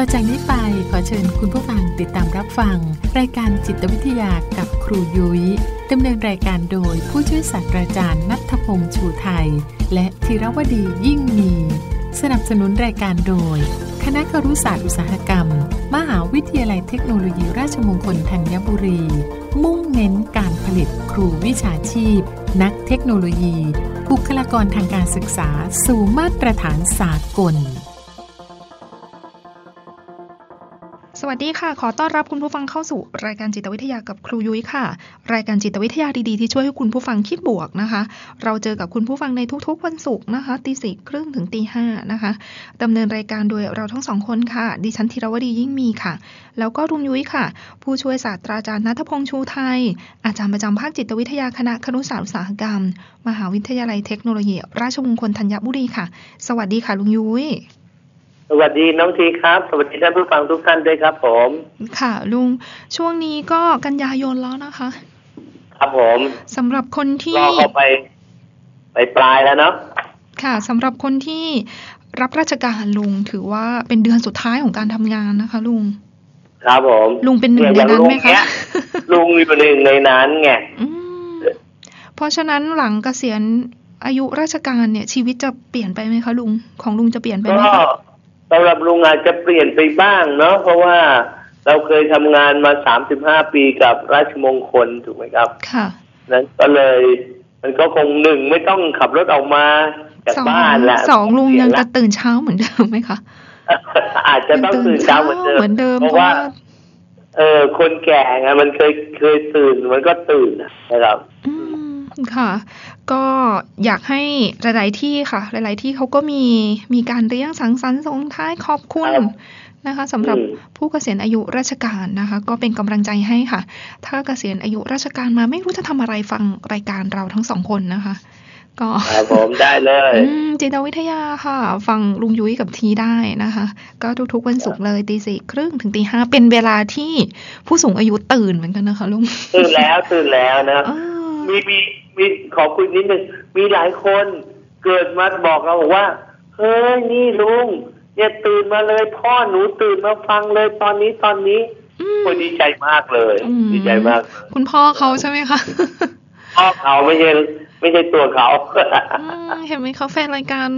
ต่อจากนี้ไปขอเชิญคุณผู้ฟังติดตามรับฟัง รายการจิตวิทยากับครูยุย้ยดำเนินรายการโดยผู้ช่วยศาสตราจารย์นัทพงษ์ชูไทย และธีรวดียิ่งมี สนับสนุนรายการโดย คณะครุศาสตร์อุตสาหกรรม มหาวิทยาลัยเทคโนโลยีราชมงคลธัญบุรี มุ่งเน้นการผลิตครูวิชาชีพ นักเทคโนโลยี บุคลากรทางการศึกษาสู่มาตรฐานสากล สวัสดีค่ะ ขอต้อนรับคุณผู้ฟังเข้าสู่รายการจิตวิทยากับครูยุ้ยค่ะ รายการจิตวิทยาดีๆที่ช่วยให้คุณผู้ฟังคิดบวกนะคะ เราเจอกับคุณผู้ฟังในทุกๆวันศุกร์นะคะตีสี่ครึ่งถึงตีห้านะคะดำเนินรายการโดยเราทั้งสองคนค่ะ ดิฉันธีรวดียิ่งมีค่ะ แล้วก็ลุงยุ้ยค่ะ ผู้ช่วยศาสตราจารย์นัทพงษ์ชูไทย อาจารย์ประจำภาคจิตวิทยาคณะครุศาสตร์อุตสาหกรรม มหาวิทยาลัยเทคโนโลยี ราชมงคลธัญบุรีค่ะ สวัสดีค่ะลุงยุ้ย สวัสดีน้องทีครับ สวัสดีท่านผู้ฟังทุกท่านด้วยครับ ผม ค่ะ ลุงช่วงนี้ก็กันยายนแล้วนะคะ ครับผมสำหรับคนที่รอเข้าไป ไปปลายแล้วเนาะค่ะสำหรับคนที่รับราชการลุงถือว่าเป็นเดือนสุดท้ายของการทำงานนะคะ ลุงครับผมลุงเป็นหนึ่งในนั้นไหมคะลุงอยู่หนึ่งในนั้นไงอืมเพราะฉะนั้นหลังเกษียณอายุราชการเนี่ยชีวิตจะเปลี่ยนไปไหมคะลุงของลุงจะเปลี่ยนไปไหมก็คะ สำหรับลุงอาจจะเปลี่ยนไปบ้างเนาะเพราะว่าเราเคยทำงานมาสามสิบห้าปีกับราชมงคลถูกไหมครับค่ะนั้นก็เลย มันก็คงหนึ่งไม่ต้องขับรถออกมาจากสองบ้านละสองลุงยังเปลี่จะนตื่นเช้าเหมือนเดิมไหมคะละอาจจะต้องตื่นเช้าเหมือนเดิมเหมือนเดิมเพเพราะราะว่าว่าเออคนแก่ไงมันเคยเคยตื่นมันก็ตื่นนะนะครับ อืมค่ะ ก็อยากให้หลายๆที่ค่ะ หลาย ๆ ที่เขาก็มีมีการเลี้ยงสังสรรค์ส่งท้ายขอบคุณครับนะคะสำหรับอืมผู้เกษียณอายุราชการนะคะ ก็เป็นกำลังใจให้ค่ะ ถ้าเกษียณอายุราชการมาไม่รู้จะทำอะไรฟังรายการเราทั้งสองคนนะคะ ก็ครับผมได้เลยอืมจิตวิทยาค่ะ ฟังลุงยุ้ยกับทีได้นะคะ ก็ทุกๆวันศุกร์เลยตีสี่ครึ่งถึงตีห้าเป็นเวลาที่ผู้สูงอายุตื่นเหมือนกันนะคะลุงตื่นแล้วตื่นแล้วนะอ่ามีมี มีขอคุยนิดนึงมีหลายคนเกิดมาบอกเราบอกว่า เฮ้ยนี่ลุงเนี่ยตื่นมาเลย พ่อหนูตื่นมาฟังเลยตอนนี้ตอนนี้อืมโอ้ยดีใจมากเลยอืมดีใจมากเลยคุณพ่อเขาใช่ไหมคะพ่อเขาไม่ใช่ไม่ใช่ตัวเขาอืมเห็นไหมคะแฟนรายการ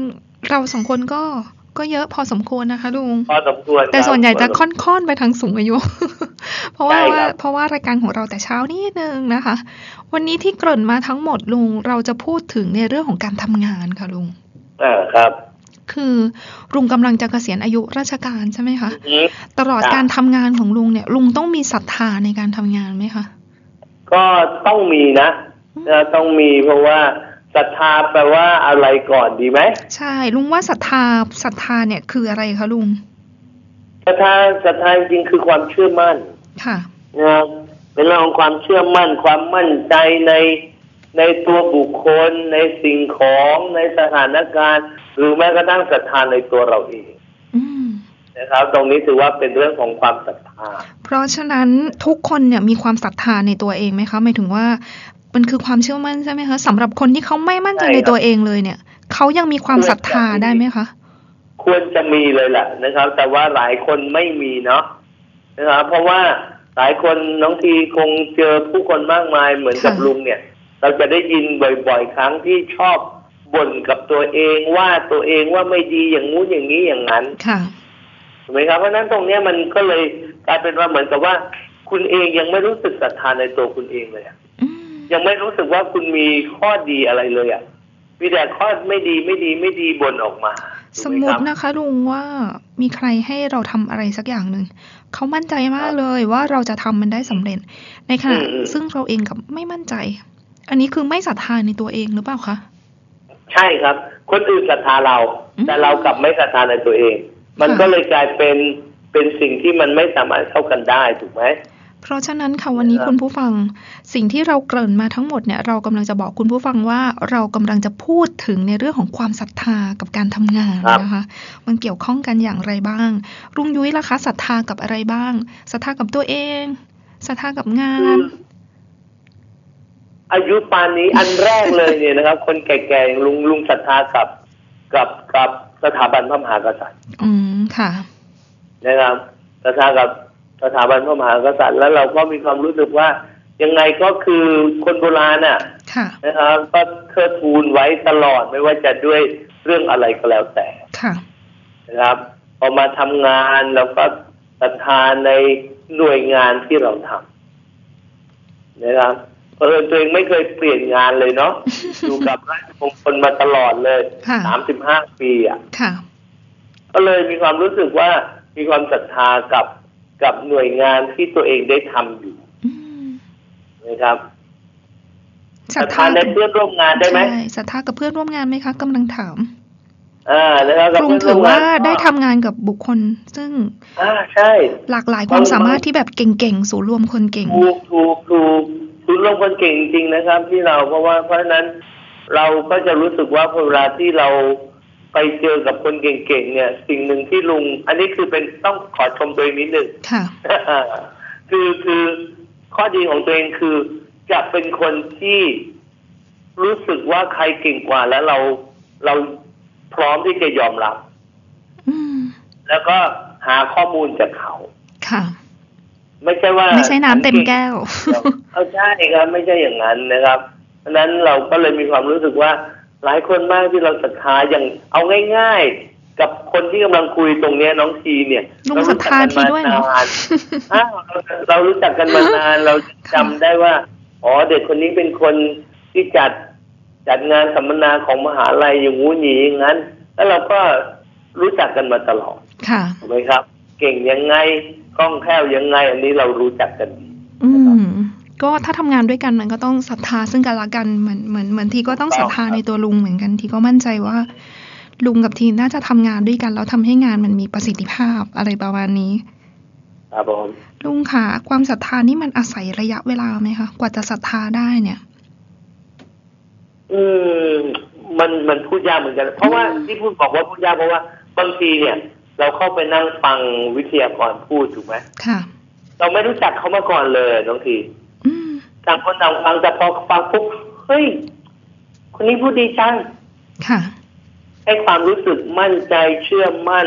เราสองคนก็ ก็เยอะพอสมควรนะคะลุงพอสมควรแต่ครับส่วนใหญ่จะค่อนๆไปทางสูงอายุ เพราะว่าใช่ครับเพราะว่ารายการของเราแต่เช้านิดนึงนะคะ วันนี้ที่เกริ่นมาทั้งหมดลุงเราจะพูดถึงในเรื่องของการทำงานค่ะลุงอ่าครับคือลุงกำลังจะเกษียณอายุราชการใช่ไหมคะอืมตลอดครับการทำงานของลุงเนี่ย ลุงต้องมีศรัทธาในการทำงานไหมคะก็ต้องมีนะนะต้องมีเพราะว่า ศรัทธาแปลว่าอะไรก่อนดีไหมใช่ ลุงว่าศรัทธาศรัทธาเนี่ยคืออะไรคะลุงศรัทธาศรัทธาจริงๆคือความเชื่อมั่น ค่ะนะครับเป็นเรื่องของความเชื่อมั่น ความมั่นใจในในตัวบุคคล ในสิ่งของในสถานการณ์ หรือแม้กระทั่งศรัทธาในตัวเราเองอืมนะครับ ตรงนี้ถือว่าเป็นเรื่องของความศรัทธา เพราะฉะนั้นทุกคนเนี่ยมีความศรัทธาในตัวเองไหมคะหมายถึงว่า มันคือความเชื่อมั่นใช่ไหมคะสำหรับคนที่เขาไม่มั่นใจใช่ครับในตัวเองเลยเนี่ยเขายังมีความศรัทธาได้ไหมคะควรจะมีเลยแหละนะครับ แต่ว่าหลายคนไม่มีเนาะนะครับเพราะว่าหลายคนน้องทีคงเจอผู้คนมากมายเหมือนกับค่ะลุงเนี่ย เราจะได้ยินบ่อยๆ ครั้งที่ชอบบ่นกับตัวเองว่าตัวเองว่าไม่ดีอย่างงู้นอย่างนี้อย่างนั้นค่ะถูกไหมครับเพราะฉะนั้นตรงเนี้ยมันก็เลยกลายเป็นว่าเหมือนกับว่า คุณเองยังไม่รู้สึกศรัทธาในตัวคุณเองเลยอะอืม ยังไม่รู้สึกว่าคุณมีข้อดีอะไรเลยอะมีแต่ข้อไม่ดีไม่ดีไม่ดีบ่นออกมาสถูกมไหมครัติบนะคะลุงว่ามีใครให้เราทำอะไรสักอย่างหนึ่งเขามั่นใจมากเลยว่าเราจะทำมันได้สำเร็จ ในขณะอืมอืมซึ่งเราเองกับไม่มั่นใจ อันนี้คือไม่ศรัทธาในตัวเองหรือเปล่าคะใช่ครับ คนอื่นศรัทธาเราอืมแต่เรากลับไม่ศรัทธาในตัวเอง มันค่ะก็เลยกลายเป็นเป็นสิ่งที่มันไม่สามารถเข้ากันได้ถูกไหม เพราะฉะนั้นค่ะวันนี้ครับคุณผู้ฟัง สิ่งที่เราเกริ่นมาทั้งหมดเนี่ยเรากำลังจะบอกคุณผู้ฟังว่าเรากำลังจะพูดถึงในเรื่องของความศรัทธากับการทำงานนะคะมันเกี่ยวข้องกันอย่างไรบ้าง รุ่งยุ้ยล่ะคะศรัทธากับอะไรบ้างศรัทธากับตัวเองศรัทธากับงาน อายุปานนี้อันแรกเลยเนี่ยนะครับ คนแก่ๆอย่างลุงลุงศรัทธากับกับกับสถาบันพระมหากษัตริย์ อืมค่ะนะครับศรัทธากับ สถาบันพระมหากษัตริย์แล้วเราก็มีความรู้สึกว่ายังไงก็คือคนโบราณน่ะค่ะนะครับก็เทิดทูนไว้ตลอดไม่ว่าจะด้วยเรื่องอะไรก็แล้วแต่ค่ะนะครับพอมาทำงานแล้วก็ศรัทธาในหน่วยงานที่เราทำนะครับเออตัวเองไม่เคยเปลี่ยนงานเลยเนาะอยู่กับราชมงคลมาตลอดเลยค่ะสามสิบห้าปีอะค่ะก็เลยมีความรู้สึกว่ามีความศรัทธากับ กับหน่วยงานที่ตัวเองได้ทำอยู่อืมนะครับศรัทศรัทธาธาในเพื่อนร่วมงานได้ไหมใช่ศรัทธากับเพื่อนร่วมงานไหมคะกำลังถามอ่านะครับกับลุงเพื่อนถืร่วอมงาว่านได้ทำงานกับบุคคล ซึ่งอ่าใช่ หลากหลายความสามารถที่แบบเก่งๆศูนย์รวมคนเก่งถูกถูกถูกคุณลงคนเก่งจริงๆนะครับ ที่เราเพราะว่าเพราะฉะนั้นเราก็จะรู้สึกว่าพอเวลาที่เรา ไปเจอกับคนเก่งๆเนี่ย สิ่งหนึ่งที่ลุง อันนี้คือเป็นต้องขอชมตัวเองนิดหนึ่งค่ะคือคือข้อดีของตัวเองคือจะเป็นคนที่รู้สึกว่าใครเก่งกว่าแล้วเราเราพร้อมที่จะยอมรับอืมแล้วก็หาข้อมูลจากเขา ค่ะ ไม่ใช่ว่า ไม่ใช่น้ำเต็มแก้ว เอาใช่ครับไม่ใช่อย่างนั้นนะครับเพราะฉะนั้นเราก็เลยมีความรู้สึกว่า หลายคนมากที่เราศรัทธาอย่างเอาง่าย ๆ กับคนที่กำลังคุยตรงเนี้ยน้องทีเนี่ยลุงเราศรัทรู้จักธากันทีมาด้วยเหรอนานอ้าวเราเรารู้จักกันมานานเราจำได้ว่าอ๋อเด็กคนนี้เป็นคนที่จัดจัดงานสัมมนาของมหาลัยอย่างงู้นอย่างนั้น แล้วเราก็รู้จักกันมาตลอดค่ะถูกไหมครับ เก่งยังไงคล่องแคล่วยังไง อันนี้เรารู้จักกันดีอืม ก็ถ้าทำงานด้วยกันมันก็ต้องศรัทธาซึ่งกันและกันเหมือนเหมือนเหมือนทีก็ต้องศรัทธาในตัวลุงเหมือนกันทีก็มั่นใจว่า ลุงกับทีน่าจะทำงานด้วยกันแล้วทำให้งานมันมีประสิทธิภาพอะไรประมาณนี้ครับผมลุงค่ะความศรัทธานี่มันอาศัยระยะเวลาไหมคะกว่าจะศรัทธาได้เนี่ย อืมมันมันพูดยากเหมือนกัน เพราะว่าที่พูดบอกว่าพูดยากเพราะว่าบางทีเนี่ย เราเข้าไปนั่งฟังวิทยากรพูดถูกไหมค่ะ เราไม่รู้จักเขามาก่อนเลยบางทีอืม ต่างคนต่างฟังแต่พอฟังปุ๊บเฮ้ย คนนี้พูดดีจังค่ะให้ความรู้สึกมั่นใจเชื่อมั่น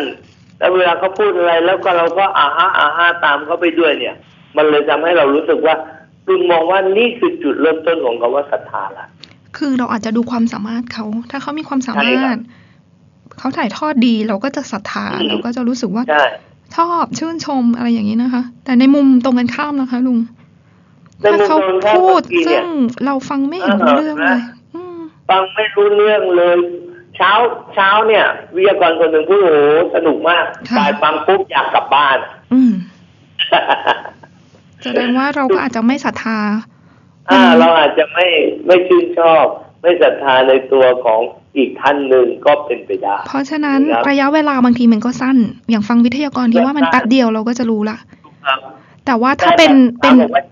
แล้วเวลาเขาพูดอะไร แล้วก็เราก็อาฮะอาฮะตามเขาไปด้วยเนี่ย มันเลยทำให้เรารู้สึกว่าลุงมองว่านี่คือจุดเริ่มต้นของคำว่าศรัทธาละคือเราอาจจะดูความสามารถเขา ถ้าเขามีความสาใช่มาครัรถบเขาถ่ายทอดดีเราก็จะศรัทธาอืมเราก็จะรู้สึกว่าใช่ชอบชื่นชมอะไรอย่างนี้นะคะ แต่ในมุมตรงกันข้ามนะคะ ลุงในมุม ถ้าเขาตรงข้ามพูดบางทีซึ่เนี่งยเราฟังไม่เห็นรู้เรื่องเลยอืมฟังไม่รู้เรื่องเลย เช้าเช้าเนี่ยวิทยากรคนหนึ่งพูดโอ้โหสนุกมากค่ะบ่ายฟังปุ๊บอยากกลับบ้าน อืมแสดงว่าเราก็อาจจะไม่ศรัทธา อ่า เราอาจจะไม่ไม่ชื่นชอบ ไม่ศรัทธาในตัวของอีกท่านหนึ่งก็เป็นไปได้ เพราะฉะนั้นครับระยะเวลาบางทีมันก็สั้น อย่างฟังวิทยากรที่ว่ามันสั้นแป๊บเดียวเราก็จะรู้ละครับแต่ว่าถ้าเป็นแต่เป็นถามว่า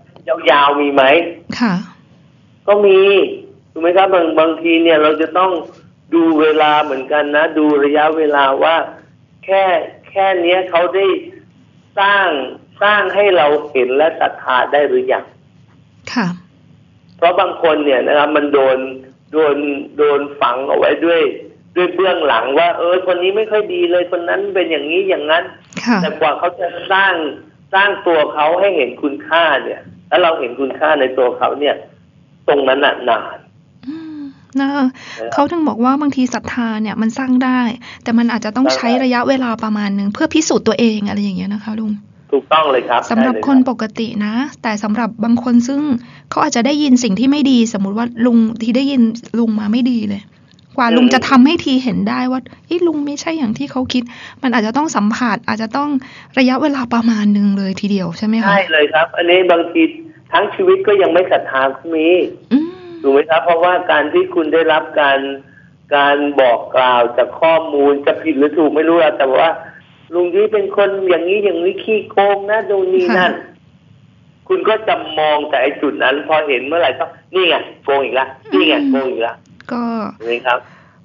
ยาวๆมีไหมค่ะ ก็มีถูกไหมครับบางบางทีเนี่ยเราจะต้องดูเวลาเหมือนกันนะ ดูระยะเวลาว่า แค่แค่เนี้ยเขาได้สร้างสร้างให้เราเห็นและศรัทธาได้หรือยังค่ะ เพราะบางคนเนี่ยนะครับ มันโดนโดนโดนฝังเอาไว้ด้วยด้วยเบื้องหลังว่า เออคนนี้ไม่ค่อยดีเลยคนนั้นเป็นอย่างนี้อย่างนั้นค่ะแต่กว่าเขาจะสร้างสร้างตัวเขาให้เห็นคุณค่าเนี่ย แล้วเราเห็นคุณค่าในตัวเขาเนี่ย ตรงนั้นน่ะนานอืมนะเขาถึงบอกว่าบางทีศรัทธาเนี่ยมันสร้างได้ แต่มันอาจจะต้องใช้ระยะเวลาประมาณหนึ่งเพื่อพิสูจน์ตัวเองอะไรอย่างเงี้ยนะคะลุงถูกต้องเลยครับสำหรับได้เลยคนปกตินะ แต่สำหรับบางคนซึ่งเขาอาจจะได้ยินสิ่งที่ไม่ดี สมมุติว่าลุงทีได้ยินลุงมาไม่ดีเลย กว่าลุงจะทำให้ทีเห็นได้ว่าเอ้ลุงไม่ใช่อย่างที่เขาคิด มันอาจจะต้องสัมผัสอาจจะต้องระยะเวลาประมาณหนึ่งเลยทีเดียวใช่ไหมคะใช่เลยครับ อันนี้บางที ทั้งชีวิตก็ยังไม่ศรัทธาก็มีอืมถูกไหมครับ เพราะว่าการที่คุณได้รับการการบอกกล่าวจากข้อมูลจะผิดหรือถูกไม่รู้อะแต่ว่า ลุงที่เป็นคนอย่างนี้อย่างนี้ขี้โกงนะดูนนี่นั่น คุณก็จะมองแต่ไอ้จุดนั้น พอเห็นเมื่อไหร่ก็นี่ไงโกงอีกแล้วนี่ไงโกงอีกแล้วก็เห็นไหมครับ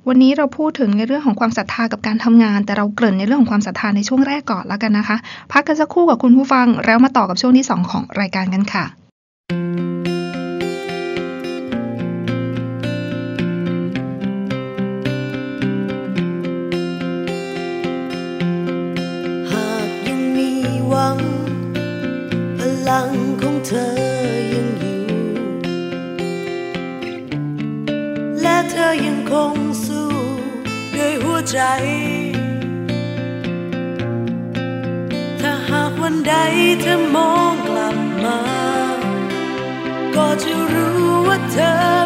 วันนี้เราพูดถึงในเรื่องของความศรัทธากับการทำงาน แต่เราเกริ่นในเรื่องของความศรัทธาในช่วงแรกก่อนแล้วกันนะคะ พักกันสักครู่กับคุณผู้ฟังแล้วมาต่อกับช่วงที่สองของรายการกันค่ะ ใจ ถ้าหากวันใดเธอมองกลับมา ก็จะรู้ว่าเธอ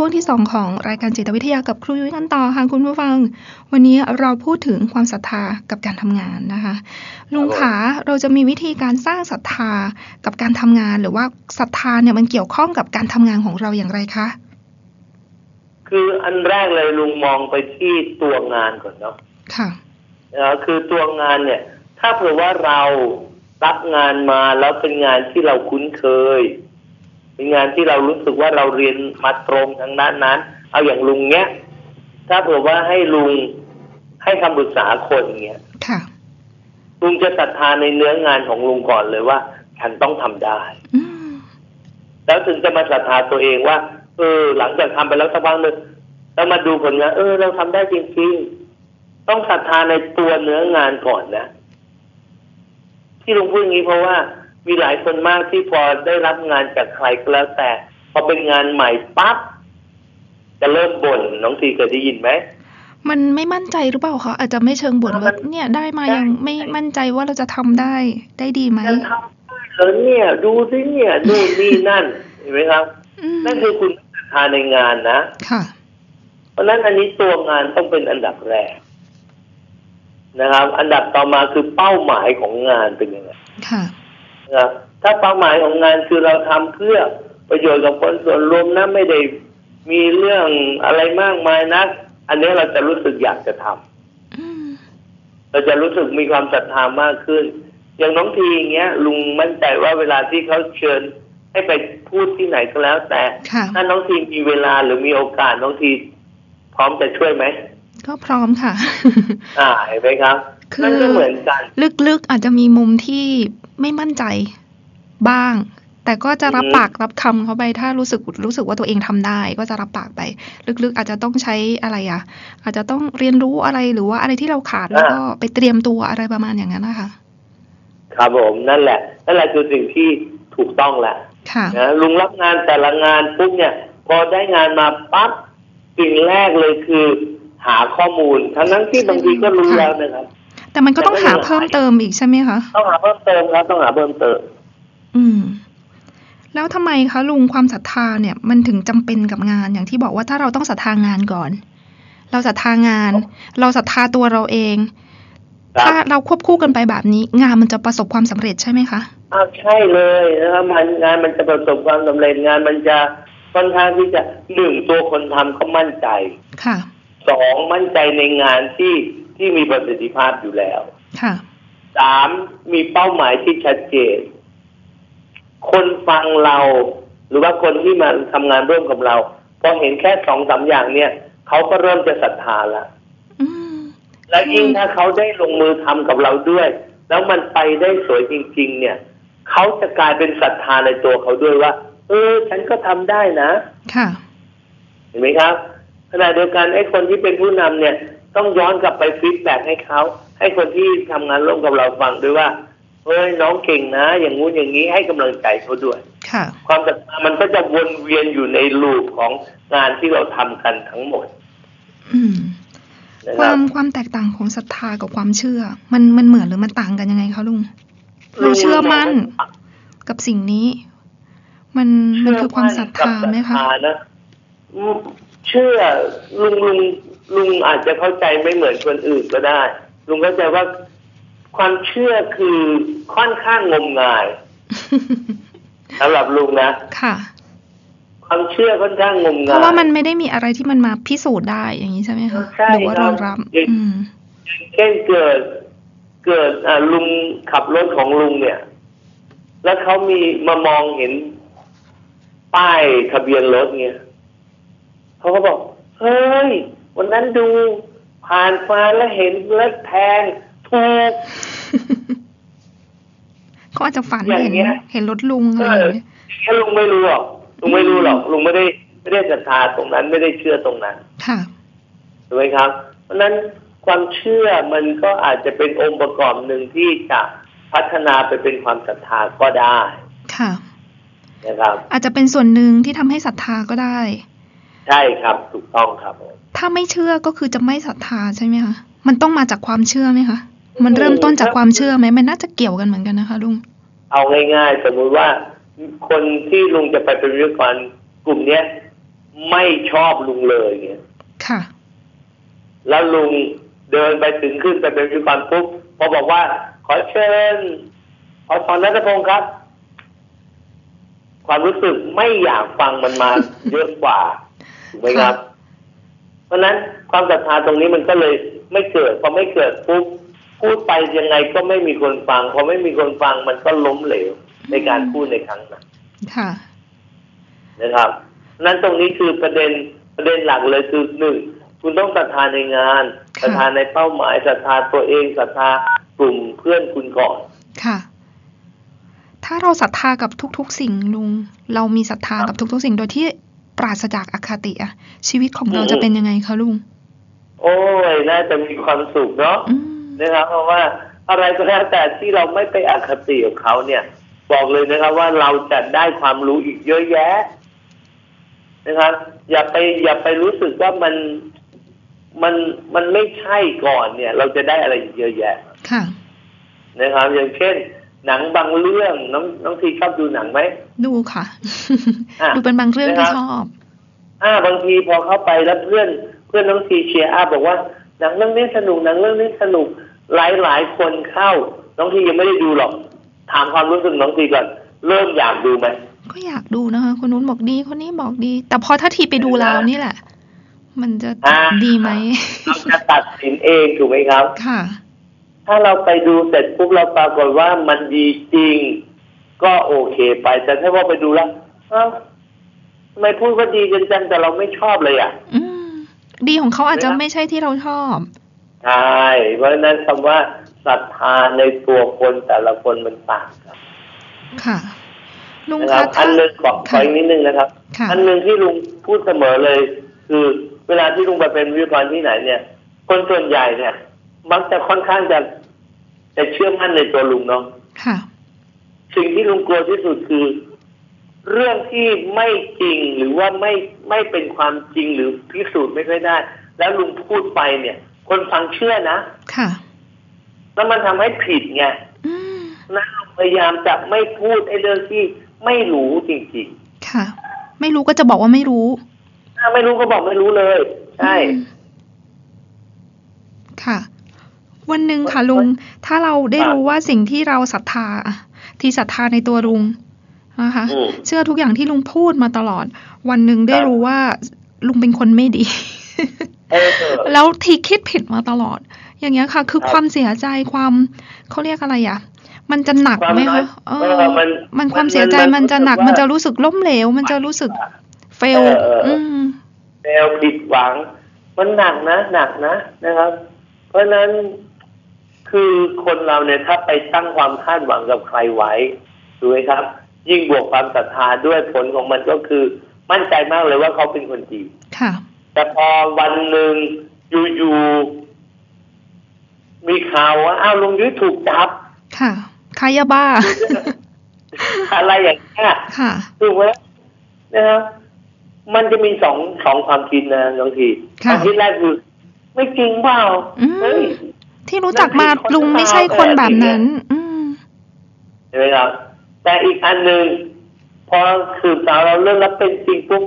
ช่วงที่ 2 ของรายการจิตวิทยากับครูยุ้ยกันต่อค่ะคุณผู้ฟัง วันนี้เราพูดถึงความศรัทธากับการทำงานนะคะ ลุงขาเราจะมีวิธีการสร้างศรัทธากับการทำงาน หรือว่าศรัทธาเนี่ยมันเกี่ยวข้องกับการทำงานของเราอย่างไรคะคืออันแรกเลยลุงมองไปที่ตัวงานก่อนเนาะค่ะคือตัวงานเนี่ย ถ้าเผื่อว่าเรารับงานมาแล้วเป็นงานที่เราคุ้นเคย เป็นงานที่เรารู้สึกว่าเราเรียนมาตรงทางด้านนั้น เอาอย่างลุงเนี้ย ถ้าเผื่อว่าให้ลุงให้คำปรึกษาคนเงี้ยค่ะลุงจะศรัทธาในเนื้องานของลุงก่อนเลยว่า ฉันต้องทำได้อืมแล้วถึงจะมาศรัทธาตัวเองว่า เออ หลังจากทำไปแล้วสักพักหนึ่งแล้วมาดูผลงานเออ เราทำได้จริงๆ ต้องศรัทธาในตัวเนื้องานก่อนนะที่ลุงพูดอย่างนี้เพราะว่า มีหลายคนมากที่พอได้รับงานจากใครก็แล้วแต่ พอเป็นงานใหม่ปั๊บจะเริ่มบ่นน้องทีเคยได้ยินไหมมันไม่มั่นใจหรือเปล่าคะอาจจะไม่เชิงบ่นว่าเนี่ยได้มายังไม่มั่นใจว่าเราจะทำได้ได้ดีไหมจะทำได้เหรอเนี่ย ดูสิเนี่ยนู่นนี่นั่นเห็นไหมครับอืมนั่นคือคุณศรัทธาในงานนะค่ะ เพราะฉะนั้นอันนี้ตัวงานต้องเป็นอันดับแรกนะครับ อันดับต่อมาคือเป้าหมายของงานเป็นยังไงค่ะนะครับ ถ้าเป้าหมายของงานคือเราทำเพื่อประโยชน์กับคนส่วนรวมนะไม่ได้มีเรื่องอะไรมากมายนะอันนี้เราจะรู้สึกอยากจะทำอืมเราจะรู้สึกมีความศรัทธามากขึ้น อย่างน้องทีอย่างเงี้ย ลุงมั่นใจว่าเวลาที่เขาเชิญให้ไปพูดที่ไหนก็แล้ว แต่ค่ะถ้าน้องทีมีเวลาหรือมีโอกาสน้องทีพร้อมจะช่วยไหมก็พร้อมค่ะ อ่าเห็นไหมครับ คือนั่นก็เหมือนกัน ลึกๆอาจจะมีมุมที่ไม่มั่นใจบ้าง แต่ก็จะรับอืมปากรับคำเขาไป ถ้ารู้สึกรู้สึกว่าตัวเองทำได้ ก็จะรับปากไป ลึกๆ อาจจะต้องใช้อะไรอะ อาจจะต้องเรียนรู้อะไรหรือว่าอะไรที่เราขาดแล้วก็ไปเตรียมตัวอะไรประมาณอย่างนั้นนะคะครับผมนั่นแหละนั่นแหละคือสิ่งที่ถูกต้องแหละค่ะนะลุงรับงานแต่ละงานปุ๊บเนี่ย พอได้งานมาปั๊บสิ่งแรกเลยคือ หาข้อมูล ทั้งนั้นที่บางทีก็รู้แล้วนะครับ แต่มันก็ต้องหาเพิ่มเติมอีกใช่ไหมคะต้องหาเพิ่มเติมครับต้องหาเพิ่มเติม อืม แล้วทำไมคะลุงความศรัทธาเนี่ย มันถึงจำเป็นกับงานอย่างที่บอกว่าถ้าเราต้องศรัทธางานก่อน เราศรัทธางาน เราศรัทธาตัวเราเองครับถ้าเราควบคู่กันไปแบบนี้ งานมันจะประสบความสำเร็จใช่ไหมคะอ้าวใช่เลยนะครับมันงานมันจะประสบความสำเร็จงานมันจะค่อนข้างที่จะหนึ่งตัวคนทำก็มั่นใจค่ะสองมั่นใจในงานที่ ที่มีประสิทธิภาพอยู่แล้วค่ะสามมีเป้าหมายที่ชัดเจน คนฟังเรา หรือว่าคนที่มาทำงานร่วมกับเราพอเห็นแค่สองสามอย่างเนี่ยเขาก็เริ่มจะศรัทธาละอืมและยิ่งถ้าเขาได้ลงมือทำกับเราด้วย แล้วมันไปได้สวยจริง ๆ เนี่ยเขาจะกลายเป็นศรัทธาในตัวเขาด้วยว่า เออ ฉันก็ทำได้นะ ค่ะ เห็นไหมครับขณะเดียวกันไอ้คนที่เป็นผู้นำเนี่ย ต้องย้อนกลับไป feedback ให้เขาให้คนที่ทำงานร่วมกับเราฟังด้วยว่าเฮ้ยน้องเก่งนะ อย่างงู้นอย่างนี้ให้กำลังใจเขาด้วยค่ะ ความศรัทธามันก็จะวนเวียนอยู่ใน loop ของงานที่เราทำกันทั้งหมด อืมนะคครัวาบมความแตกต่างของศรัทธากับความเชื่อ มันมันเหมือนหรือมันต่างกันยังไงคะลุงเราเชื่อมั่นกับสิ่งนี้ มันมันคือความศรัทธาไหมคะ เชื่อมั่นกับศรัทธานะอืมเชื่อลุงลุงลุงอาจจะเข้าใจไม่เหมือนคนอื่นก็ได้ ลุงเข้าใจว่าความเชื่อคือค่อนข้างงมงายสำหรับลุงนะค่ะ ความเชื่อค่อนข้างงมเพงายราะว่ามันไม่ได้มีอะไรที่มันมาพิสูจน์ได้อย่างนี้ใช่ไหมคะใช่หรือว่ารองรับครับอืมเช่นเกิดเกิดอ่าลุงขับรถของลุงเนี่ย แล้วเขามีมามองเห็นป้ายทะเบียนรถเนี่ย เขาก็บอกเฮ้ย วันนั้นดู ผ่านมาแล้วเห็นแล้วแทงถูกเขาอาจจะฝันอย่างเห็นเงี้ยเห็นรถลุงอะไรอย่างเงี้ยแค่ลุงไม่รู้หรอกลุงไม่รู้หรอกลุงไม่ได้ไม่ได้ศรัทธาตรงนั้นไม่ได้เชื่อตรงนั้น ค่ะถูกไหมครับ เพราะฉะนั้นความเชื่อมันก็อาจจะเป็นองค์ประกอบหนึ่งที่จะพัฒนาไปเป็นความศรัทธาก็ได้ ค่ะนะครับอาจจะเป็นส่วนหนึ่งที่ทำให้ศรัทธาก็ได้ ใช่ครับถูกต้องครับผมถ้าไม่เชื่อก็คือจะไม่ศรัทธาใช่ไหมคะมันต้องมาจากความเชื่อไหมคะมันเริ่มต้นจากความเชื่อไหมมันน่าจะเกี่ยวกันเหมือนกันนะคะลุงเอาง่าย ๆ สมมุติว่าคนที่ลุงจะไปเป็นวิทยากรกลุ่มเนี้ยไม่ชอบลุงเลยเงี้ยค่ะ แล้วลุงเดินไปถึงขึ้นไปเป็นวิทยากรปุ๊บพอบอกว่า ขอเชิญขอสอนนัทพงศ์ครับ ความรู้สึกไม่อยากฟังมันมาเยอะกว่า ถูกไหมครับ เพราะฉะนั้นความศรัทธาตรงนี้มันก็เลยไม่เกิดพอไม่เกิดปุ๊บพูดไปยังไงก็ไม่มีคนฟังพอไม่มีคนฟังมันก็ล้มเหลวในการพูดในครั้งนั้นค่ะนะครับ นั้นตรงนี้คือประเด็นประเด็นหลักเลยคือหนึ่งคุณต้องศรัทธาในงานศรัทธาในเป้าหมายศรัทธาตัวเองศรัทธากลุ่มเพื่อนคุณก่อนค่ะ ถ้าเราศรัทธากับทุก ๆ สิ่งลุง เรามีศรัทธากับทุก ๆ สิ่งโดยที่ ปราศจากอคติอะชีวิตของเราจะเป็นยังไงคะลุง โอ้ยน่าจะมีความสุขเนาะอืมนะครับ เพราะว่าอะไรก็แล้วแต่ที่เราไม่ไปอคติกับเขาเนี่ย บอกเลยนะครับว่าเราจะได้ความรู้อีกเยอะแยะ นะครับ อย่าไปอย่าไปรู้สึกว่ามันมันมันไม่ใช่ก่อนเนี่ย เราจะได้อะไรอีกเยอะแยะ ค่ะนะครับ อย่างเช่น หนังบางเรื่องน้องน้องทีชอบดูหนังไหมดูค่ะอะดูเป็นบางเรื่องที่นะครับชอบ อ่า บางทีพอเข้าไปแล้วเพื่อนเพื่อนน้องทีเชียร์อาบอกว่าหนังเรื่องนี้สนุกหนังเรื่องนี้สนุกหลายหลายๆคนเข้า น้องทียังไม่ได้ดูหรอก ถามความรู้สึกน้องทีก่อนเริ่มอยากดูไหมก็อยากดูนะคะคนนู้นบอกดีคนนี้บอกดี แต่พอถ้าทีไปดูแล้วนี่แหละ มันจะอ่าดีไหมเราจะตัดสินเองถูกไหมครับค่ะ ถ้าเราไปดูเสร็จปุ๊บเราปรากฏว่ามันดีจริง ก็โอเคไป แต่ถ้าว่าไปดูแล้วเอ้าทำไมพูดว่าดีกันจังแต่เราไม่ชอบเลยอะอืมดีของเขาอาจจะไม่ใช่ที่เราชอบใช่เพราะฉะนั้นคำว่าศรัทธาในตัวคนแต่ละคนมันต่างกันค่ะลุงนะคคะรับถ้าอันหนึ่งขอขอค่ะอีกนิดนึงนะครับค่ะอันหนึ่งที่ลุงพูดเสมอเลย คือเวลาที่ลุงไปเป็นวิทยากรที่ไหนเนี่ย คนส่วนใหญ่เนี่ย มักจะค่อนข้างจะ จะเชื่อมั่นในตัวลุงเนาะค่ะ สิ่งที่ลุงกลัวที่สุดคือ เรื่องที่ไม่จริงหรือว่าไม่ไม่เป็นความจริงหรือพิสูจน์ไม่ค่อยได้ แล้วลุงพูดไปเนี่ย คนฟังเชื่อนะค่ะแล้วมันทำให้ผิดไงอืมนะลุงพยายามจะไม่พูดไอ้เรื่องที่ไม่รู้จริงค่ะ ไม่รู้ก็จะบอกว่าไม่รู้ๆถ้าไม่รู้ก็บอกไม่รู้เลย ใช่อืมค่ะ วันหนึ่งค่ะลุง ถ้าเราได้ครับรู้ว่าสิ่งที่เราศรัทธาอะที่ศรัทธาในตัวลุงนะคะอืมเชื่อทุกอย่างที่ลุงพูดมาตลอด วันหนึ่งได้ครับรู้ว่าลุงเป็นคนไม่ดีเออแล้วทีคิดผิดมาตลอด อย่างเงี้ยค่ะ คือครับความเสียใจความเขาเรียกอะไรอะมันจะหนักไหมความน้อคะยเอเอออมันมันความมันเสียใจมันมันจะหนักรู้สึกว่ามันจะรู้สึกล้มเหลว มันจะรู้สึกเฟลเออเออเอออือืมแนวผิดหวัง มันหนักนะ หนักนะนะครับ เพราะฉะนั้น คือคนเราเนี่ยถ้าไปตั้งความคาดหวังกับใครไว้ถูกไหมครับ ยิ่งบวกความศรัทธาด้วยผลของมันก็คือ มั่นใจมากเลยว่าเขาเป็นคนดีค่ะ แต่พอวันหนึ่งอยู่ๆมีข่าวว่าอ้าวลุงยุ้ยถูกจับ ค่ะคายาบ้า อะไรอย่างเงี้ยค่ะถูกไหมนะครับมันจะมีสองสองความคิดนะบางทีค่ะความคิดแรกคือไม่จริงเปล่าอืมเฮ้ย ที่รู้จักมานั่นคือคนลุงไม่ใช่คนแบบนั้น อืมใช่ไหมครับแต่อีกอันหนึ่งพอสืบสาวเราเรื่องแล้วเป็นจริงปุ๊บ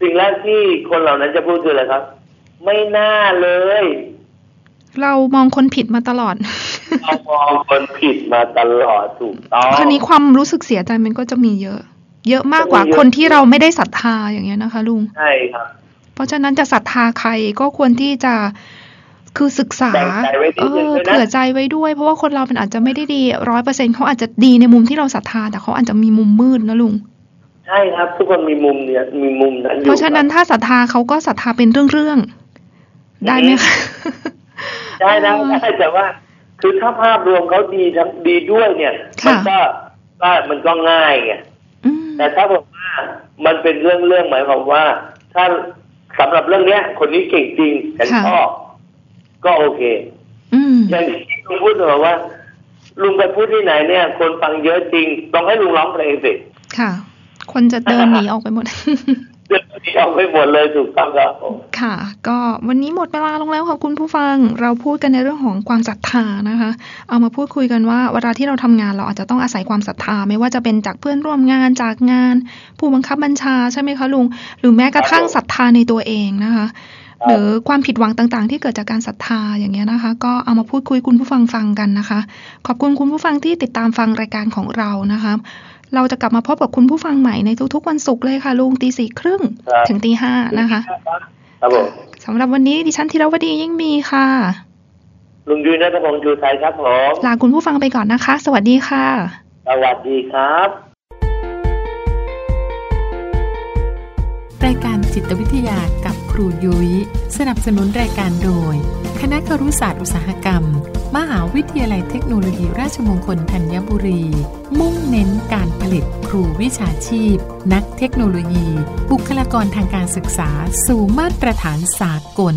สิ่งแรกที่คนเหล่านั้นจะพูดคืออะไรครับ ไม่น่าเลย เรามองคนผิดมาตลอดเรามองคนผิดมาตลอดถูกต้องคราวนี้ความรู้สึกเสียใจมันก็จะมีเยอะ เยอะมากกว่าจะมีเยอะคนที่เราไม่ได้ศรัทธาอย่างเงี้ยนะคะ ลุงใช่ครับ เพราะฉะนั้นจะศรัทธาใครก็ควรที่จะ คือศึกษาแบ่งใจไว้นิเอดนึงอด้วยนะเผื่อใจไว้ด้วย เพราะว่าคนเราเป็นอาจจะไม่ได้ดีร้อยเปอร์เซ็นเขาอาจจะดีในมุมที่เราศรัทธา แต่เขาอาจจะมีมุมมืดนะลุงใช่ครับ ทุกคนมีมุมเนี่ยมีมุมนั้นอยู่เพราะฉะนั้นถ้าศรัทธาเขาก็ศรัทธาเป็นเรื่องๆได้ไหมคะได้นะได้แต่ว่า คือถ้าภาพรวมเขาดีทั้งดีด้วยเนี่ยค่ะมัก็ก็มันก็ง่ายไงอืมแต่ถ้าบอกว่ามันเป็นเรื่องเรื่องหมายความว่า ถ้าสำหรับเรื่องเนี้ย คนนี้เก่งจริงฉันชอบ ก็โอเคอืมอย่างที่ลุงพูดเสมอว่า ลุงไปพูดที่ไหนเนี่ย คนฟังเยอะจริงต้องให้ลุงร้องเพลงสิค่ะ คนจะเดินหนีออกไปหมดเอาไปหมดเลยถูกต้องครับผมค่ะ ก็วันนี้หมดเวลาลงแล้วค่ะคุณผู้ฟัง เราพูดกันในเรื่องของความศรัทธานะคะ เอามาพูดคุยกันว่าเวลาที่เราทำงานเราอาจจะต้องอาศัยความศรัทธา ไม่ว่าจะเป็นจากเพื่อนร่วมงานจากงาน ผู้บังคับบัญชาใช่ไหมคะลุง หรือแม้กระทั่งศรัทธาในตัวเองนะคะ หรือความผิดหวังต่างๆ ที่เกิดจากการศรัทธาอย่างเงี้ยนะคะ ก็เอามาพูดคุยคุณผู้ฟังฟังกันนะคะ ขอบคุณคุณผู้ฟังที่ติดตามฟังรายการของเรานะคะเราจะกลับมาพบกับคุณผู้ฟังใหม่ในทุกๆวันศุกร์เลยค่ะ ลุงตีสี่ครึ่งครับถึงตีห้านะคะครับผมสำหรับวันนี้ดิฉันธีรวดียิ่งมีค่ะ ลุงยุ้ยนัทพงศ์ชูไทยครับผมลาคุณผู้ฟังไปก่อนนะคะ สวัสดีค่ะ สวัสดีครับรายการจิตวิทยากับ ครูยุย้ย สนับสนุนรายการโดย คณะครุศาสตร์อุตสาหกรรม มหาวิทยาลัยเทคโนโลยีราชมงคลธัญบุรี มุ่งเน้นการผลิตครูวิชาชีพ นักเทคโนโลยี บุคลากรทางการศึกษา สู่มาตรฐานสากล